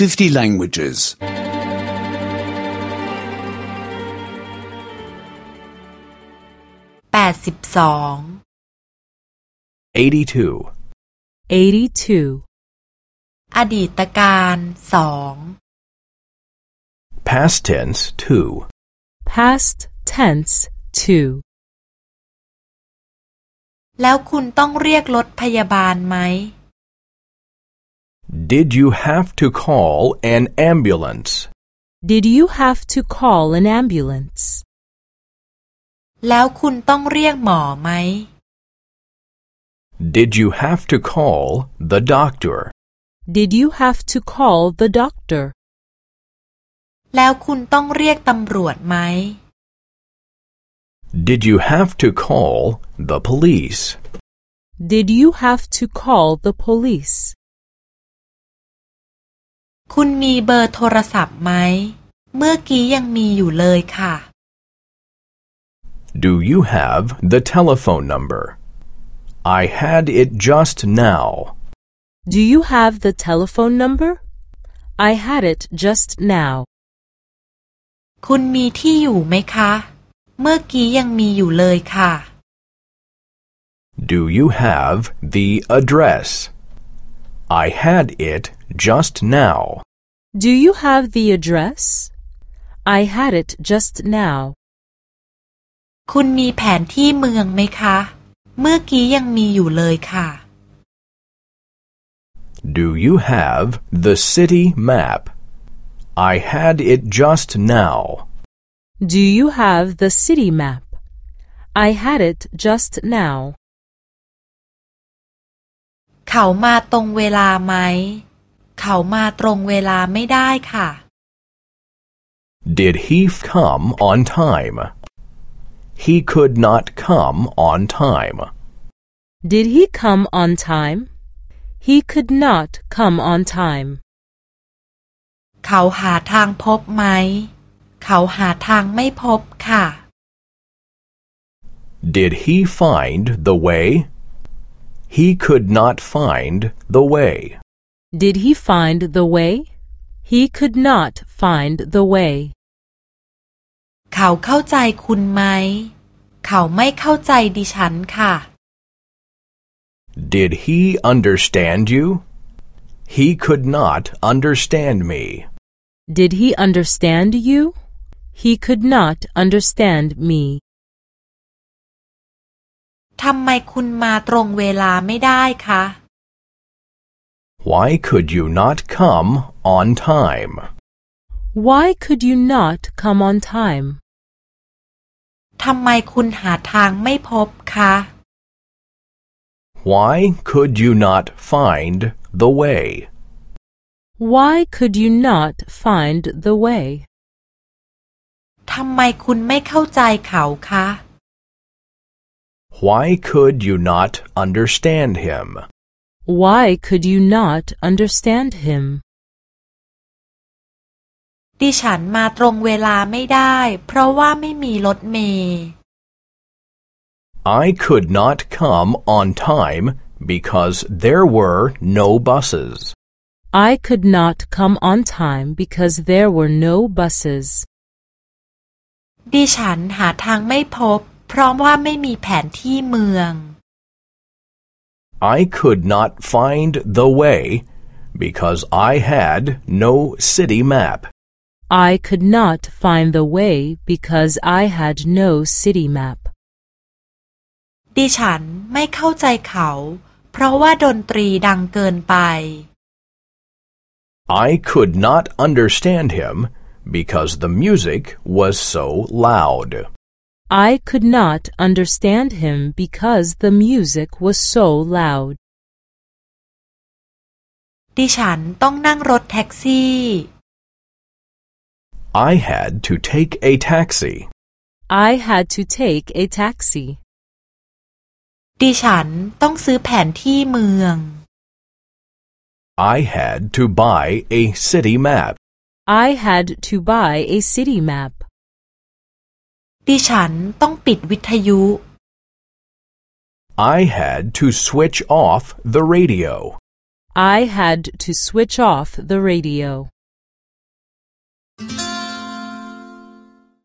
50 languages. แปดสิบสอง 82. 82. อดีตการสอง Past tense 2. Past tense 2. แล้วคุณต้องเรียกรถพยาบาลไหม Did you have to call an ambulance? Did you have to call an ambulance? แล้วคุณต้องเรียกหมอไหม Did you have to call the doctor? Did you have to call the doctor? แล้วคุณต้องเรียกตำรวจไหม Did you have to call the police? Did you have to call the police? คุณมีเบอร์โทรศัพท์ไหม เมื่อกี้ยังมีอยู่เลยค่ะ Do you have the telephone number? I had it just now. Do you have the telephone number? I had it just now. คุณมีที่อยู่ไหมคะ เมื่อกี้ยังมีอยู่เลยค่ะ Do you have the address? I had it just now. Do you have the address? I had it just now. คุณมีแผนที่เมืองไหมคะ เมื่อกี้ยังมีอยู่เลยค่ะ Do you have the city map? I had it just now. Do you have the city map? I had it just now. เขามาตรงเวลาไหม เขามาตรงเวลาไม่ได้ค่ะ Did he come on time? He could not come on time. Did he come on time? He could not come on time. เขาหาทางพบไหม เขาหาทางไม่พบค่ะ Did he find the way? He could not find the way. Did he find the way? He could not find the way. เขาเข้าใจคุณไหม เขาไม่เข้าใจดิฉันค่ะ Did he understand you? He could not understand me. Did he understand you? He could not understand me. ทำไมคุณมาตรงเวลาไม่ได้คะ Why could you not come on time? Why could you not come on time? ทำไมคุณหาทางไม่พบคะ Why could you not find the way? Why could you not find the way? ทำไมคุณไม่เข้าใจเขาคะ Why could you not understand him? Why could you not understand him? ดิฉันมาตรงเวลาไม่ได้ เพราะว่าไม่มีรถเมล์ I could not come on time because there were no buses. I could not come on time because there were no buses. ดิฉันหาทางไม่พบ เพราะว่าไม่มีแผนที่เมือง I could not find the way because I had no city map. I could not find the way because I had no city map. ดิฉันไม่เข้าใจเขา เพราะว่าดนตรีดังเกินไป I could not understand him because the music was so loud. I could not understand him because the music was so loud. ดิฉันต้องนั่งรถแท็กซี่ I had to take a taxi. I had to take a taxi. ดิฉันต้องซื้อแผนที่เมือง I had to buy a city map. I had to buy a city map. ดิฉันต้องปิดวิทยุ I had to switch off the radio. I had to switch off the radio.